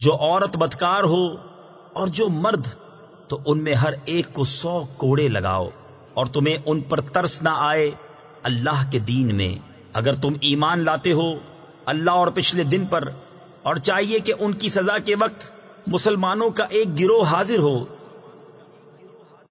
جو عورت بدکار ہو اور جو مرد، تو ان میں ہر ایک کو سو کوڑے لگاؤ اور تمہیں ان پر ترس نہ آئے اللہ کے دین میں۔ اگر تم ایمان لاتے ہو اللہ اور پچھلے دن پر، اور چاہیے کہ ان کی سزا کے وقت مسلمانوں کا ایک گروہ حاضر ہو